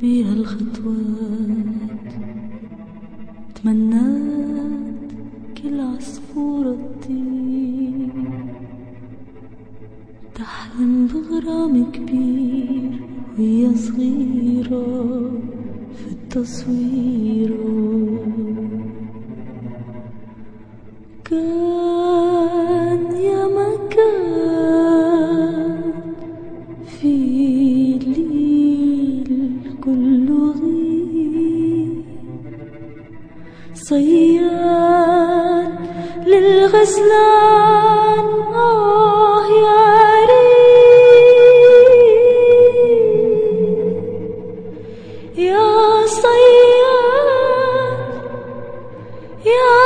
بيها الخطوات تمنات بغرام كبير وهي صغيرة في التصوير. كان يا مكان في ليل كله غيب صياد للغزلان يا